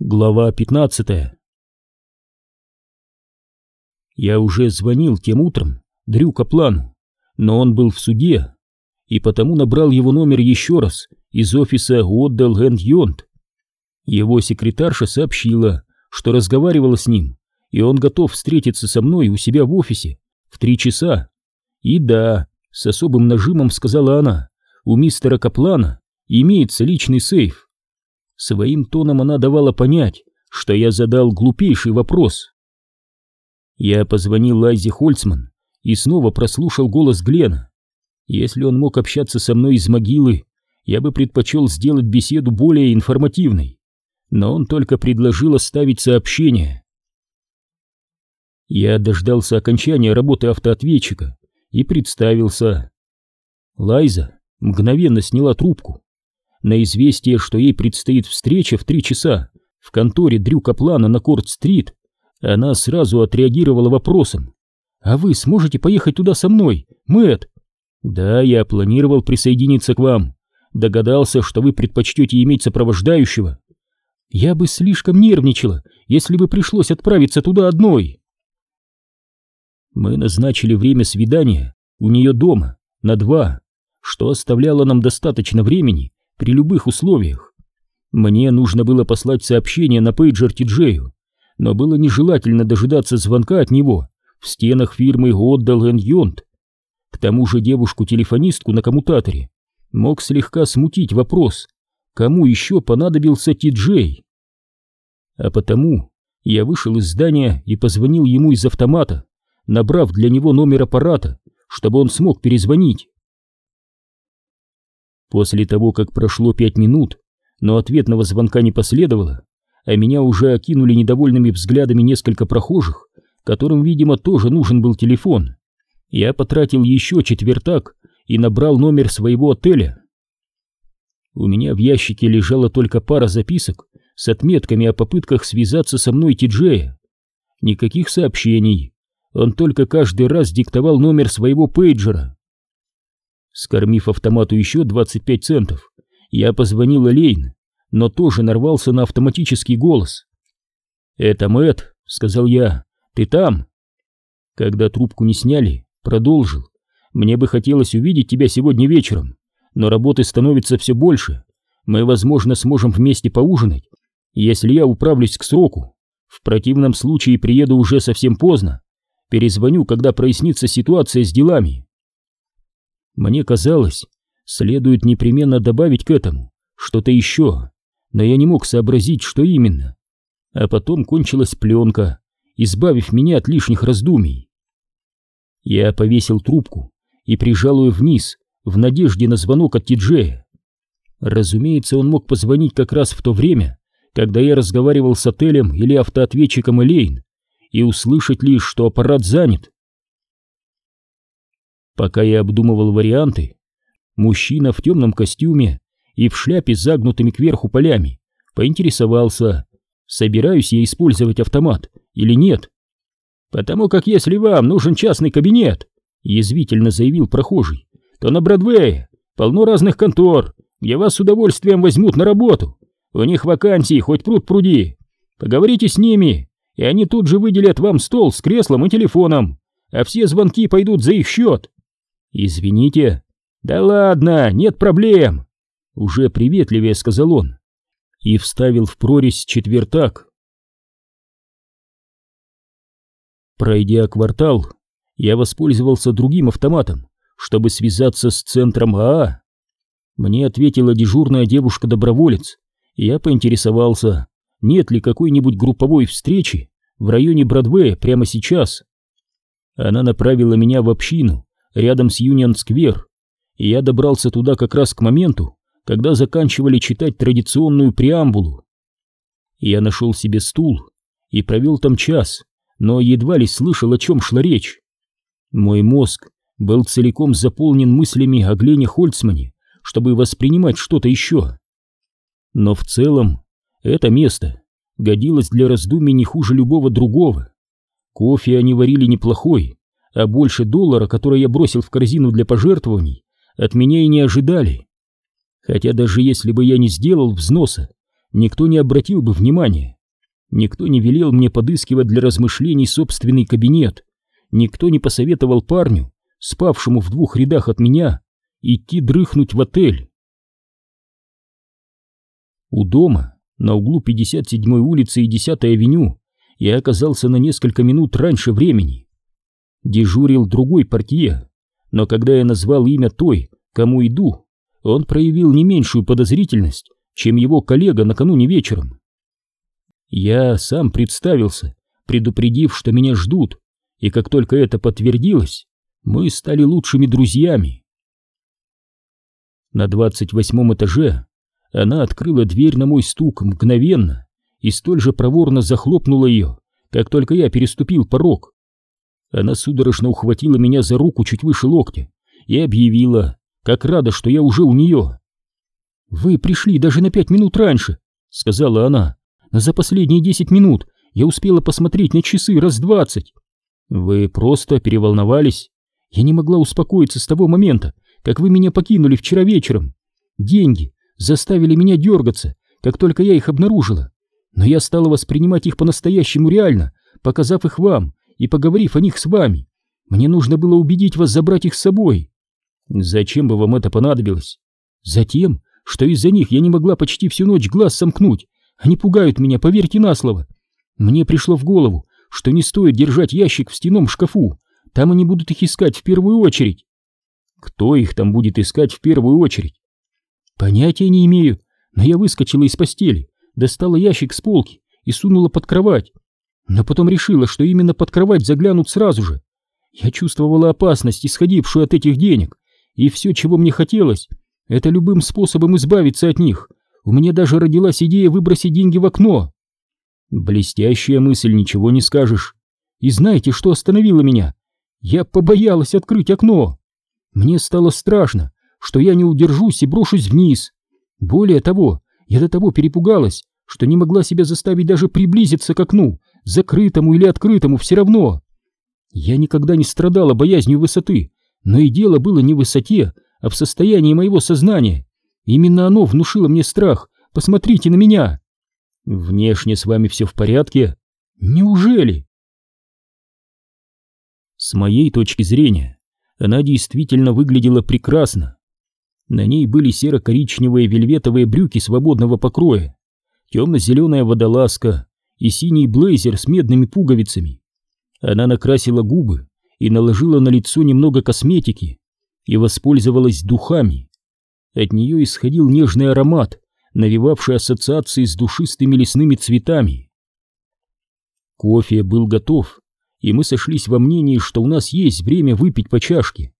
Глава 15 Я уже звонил тем утром Дрю Каплану, но он был в суде, и потому набрал его номер еще раз из офиса Уотдел энд Йонт. Его секретарша сообщила, что разговаривала с ним, и он готов встретиться со мной у себя в офисе в три часа. И да, с особым нажимом сказала она, у мистера Каплана имеется личный сейф. Своим тоном она давала понять, что я задал глупейший вопрос. Я позвонил Лайзе Хольцман и снова прослушал голос Глена. Если он мог общаться со мной из могилы, я бы предпочел сделать беседу более информативной, но он только предложил оставить сообщение. Я дождался окончания работы автоответчика и представился. Лайза мгновенно сняла трубку на известие, что ей предстоит встреча в три часа в конторе Дрю Каплана на Корт-стрит, она сразу отреагировала вопросом. «А вы сможете поехать туда со мной, Мэтт?» «Да, я планировал присоединиться к вам. Догадался, что вы предпочтете иметь сопровождающего». «Я бы слишком нервничала, если бы пришлось отправиться туда одной». Мы назначили время свидания у нее дома на два, что оставляло нам достаточно времени при любых условиях. Мне нужно было послать сообщение на пейджер Тиджею, но было нежелательно дожидаться звонка от него в стенах фирмы Отдал Йонт. К тому же девушку-телефонистку на коммутаторе мог слегка смутить вопрос, кому еще понадобился Ти-Джей. А потому я вышел из здания и позвонил ему из автомата, набрав для него номер аппарата, чтобы он смог перезвонить. После того, как прошло пять минут, но ответного звонка не последовало, а меня уже окинули недовольными взглядами несколько прохожих, которым, видимо, тоже нужен был телефон, я потратил еще четвертак и набрал номер своего отеля. У меня в ящике лежала только пара записок с отметками о попытках связаться со мной Тиджея. Никаких сообщений, он только каждый раз диктовал номер своего пейджера. Скормив автомату еще 25 центов, я позвонил Лейн, но тоже нарвался на автоматический голос. «Это Мэтт», — сказал я, — «ты там?» Когда трубку не сняли, продолжил. «Мне бы хотелось увидеть тебя сегодня вечером, но работы становится все больше. Мы, возможно, сможем вместе поужинать, если я управлюсь к сроку. В противном случае приеду уже совсем поздно. Перезвоню, когда прояснится ситуация с делами». Мне казалось, следует непременно добавить к этому что-то еще, но я не мог сообразить, что именно. А потом кончилась пленка, избавив меня от лишних раздумий. Я повесил трубку и прижал ее вниз, в надежде на звонок от Тиджея. Разумеется, он мог позвонить как раз в то время, когда я разговаривал с отелем или автоответчиком Элейн, и услышать лишь, что аппарат занят. Пока я обдумывал варианты, мужчина в темном костюме и в шляпе с загнутыми кверху полями поинтересовался, собираюсь я использовать автомат или нет. «Потому как если вам нужен частный кабинет», — язвительно заявил прохожий, «то на Бродвее полно разных контор, где вас с удовольствием возьмут на работу. У них вакансии хоть пруд пруди. Поговорите с ними, и они тут же выделят вам стол с креслом и телефоном, а все звонки пойдут за их счет. «Извините». «Да ладно, нет проблем!» Уже приветливее сказал он и вставил в прорезь четвертак. Пройдя квартал, я воспользовался другим автоматом, чтобы связаться с центром АА. Мне ответила дежурная девушка-доброволец, и я поинтересовался, нет ли какой-нибудь групповой встречи в районе Бродвея прямо сейчас. Она направила меня в общину, рядом с Юнион-сквер, и я добрался туда как раз к моменту, когда заканчивали читать традиционную преамбулу. Я нашел себе стул и провел там час, но едва ли слышал, о чем шла речь. Мой мозг был целиком заполнен мыслями о Глене Хольцмане, чтобы воспринимать что-то еще. Но в целом это место годилось для раздумий не хуже любого другого. Кофе они варили неплохой, а больше доллара, который я бросил в корзину для пожертвований, от меня и не ожидали. Хотя даже если бы я не сделал взноса, никто не обратил бы внимания. Никто не велел мне подыскивать для размышлений собственный кабинет. Никто не посоветовал парню, спавшему в двух рядах от меня, идти дрыхнуть в отель. У дома, на углу 57-й улицы и 10-й авеню, я оказался на несколько минут раньше времени. Дежурил другой портье, но когда я назвал имя той, кому иду, он проявил не меньшую подозрительность, чем его коллега накануне вечером. Я сам представился, предупредив, что меня ждут, и как только это подтвердилось, мы стали лучшими друзьями. На двадцать восьмом этаже она открыла дверь на мой стук мгновенно и столь же проворно захлопнула ее, как только я переступил порог. Она судорожно ухватила меня за руку чуть выше локтя и объявила, как рада, что я уже у нее. «Вы пришли даже на пять минут раньше», — сказала она, «но за последние десять минут я успела посмотреть на часы раз двадцать». «Вы просто переволновались. Я не могла успокоиться с того момента, как вы меня покинули вчера вечером. Деньги заставили меня дергаться, как только я их обнаружила. Но я стала воспринимать их по-настоящему реально, показав их вам и поговорив о них с вами. Мне нужно было убедить вас забрать их с собой. Зачем бы вам это понадобилось? Затем, что из-за них я не могла почти всю ночь глаз сомкнуть. Они пугают меня, поверьте на слово. Мне пришло в голову, что не стоит держать ящик в стеном шкафу. Там они будут их искать в первую очередь. Кто их там будет искать в первую очередь? Понятия не имею, но я выскочила из постели, достала ящик с полки и сунула под кровать. Но потом решила, что именно под кровать заглянут сразу же. Я чувствовала опасность, исходившую от этих денег, и все, чего мне хотелось, это любым способом избавиться от них. У меня даже родилась идея выбросить деньги в окно. Блестящая мысль, ничего не скажешь. И знаете, что остановило меня? Я побоялась открыть окно. Мне стало страшно, что я не удержусь и брошусь вниз. Более того, я до того перепугалась, что не могла себя заставить даже приблизиться к окну, закрытому или открытому, все равно. Я никогда не страдала боязнью высоты, но и дело было не в высоте, а в состоянии моего сознания. Именно оно внушило мне страх. Посмотрите на меня. Внешне с вами все в порядке? Неужели? С моей точки зрения, она действительно выглядела прекрасно. На ней были серо-коричневые вельветовые брюки свободного покроя, темно-зеленая водолазка и синий блейзер с медными пуговицами. Она накрасила губы и наложила на лицо немного косметики и воспользовалась духами. От нее исходил нежный аромат, навевавший ассоциации с душистыми лесными цветами. Кофе был готов, и мы сошлись во мнении, что у нас есть время выпить по чашке.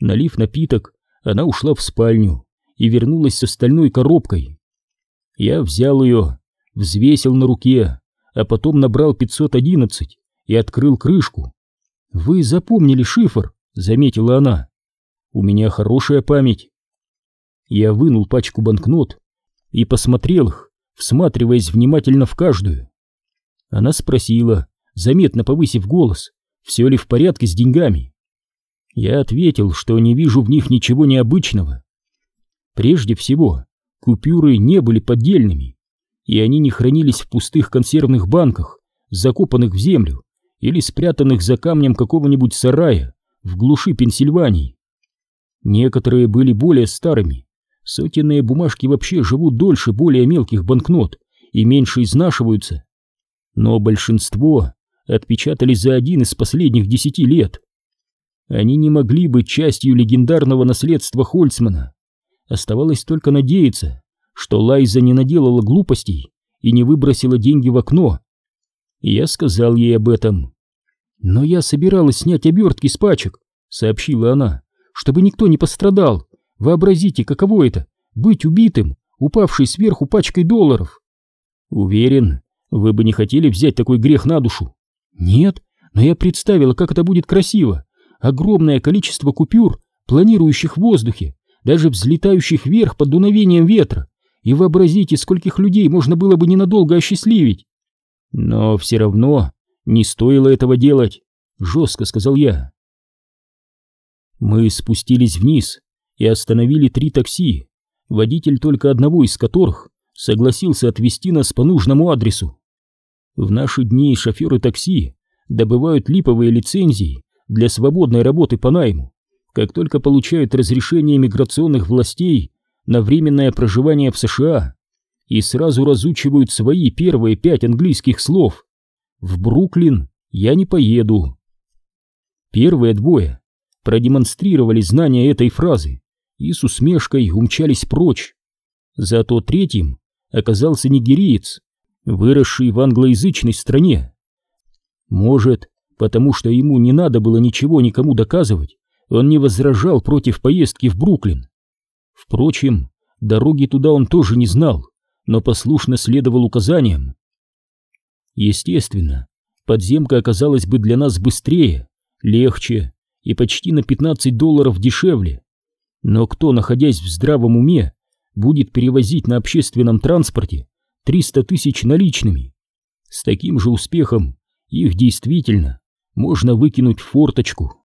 Налив напиток, она ушла в спальню и вернулась с остальной коробкой. Я взял ее, взвесил на руке, а потом набрал 511 и открыл крышку. «Вы запомнили шифр», — заметила она. «У меня хорошая память». Я вынул пачку банкнот и посмотрел их, всматриваясь внимательно в каждую. Она спросила, заметно повысив голос, все ли в порядке с деньгами. Я ответил, что не вижу в них ничего необычного. Прежде всего, купюры не были поддельными, и они не хранились в пустых консервных банках, закопанных в землю или спрятанных за камнем какого-нибудь сарая в глуши Пенсильвании. Некоторые были более старыми. Сотенные бумажки вообще живут дольше более мелких банкнот и меньше изнашиваются. Но большинство отпечатались за один из последних десяти лет. Они не могли быть частью легендарного наследства Хольцмана. Оставалось только надеяться, что Лайза не наделала глупостей и не выбросила деньги в окно. Я сказал ей об этом. «Но я собиралась снять обертки с пачек», — сообщила она, — «чтобы никто не пострадал. Вообразите, каково это — быть убитым, упавшей сверху пачкой долларов». «Уверен, вы бы не хотели взять такой грех на душу?» «Нет, но я представила, как это будет красиво огромное количество купюр, планирующих в воздухе, даже взлетающих вверх под дуновением ветра, и вообразите, скольких людей можно было бы ненадолго осчастливить. Но все равно не стоило этого делать, жестко сказал я. Мы спустились вниз и остановили три такси, водитель только одного из которых согласился отвезти нас по нужному адресу. В наши дни шоферы такси добывают липовые лицензии для свободной работы по найму, как только получают разрешение миграционных властей на временное проживание в США и сразу разучивают свои первые пять английских слов. В Бруклин я не поеду. Первые двое продемонстрировали знание этой фразы и с усмешкой умчались прочь. Зато третьим оказался нигериец, выросший в англоязычной стране. Может, потому что ему не надо было ничего никому доказывать, он не возражал против поездки в Бруклин. Впрочем, дороги туда он тоже не знал, но послушно следовал указаниям. Естественно, подземка оказалась бы для нас быстрее, легче и почти на 15 долларов дешевле. Но кто, находясь в здравом уме, будет перевозить на общественном транспорте 300 тысяч наличными? С таким же успехом их действительно можно выкинуть в форточку.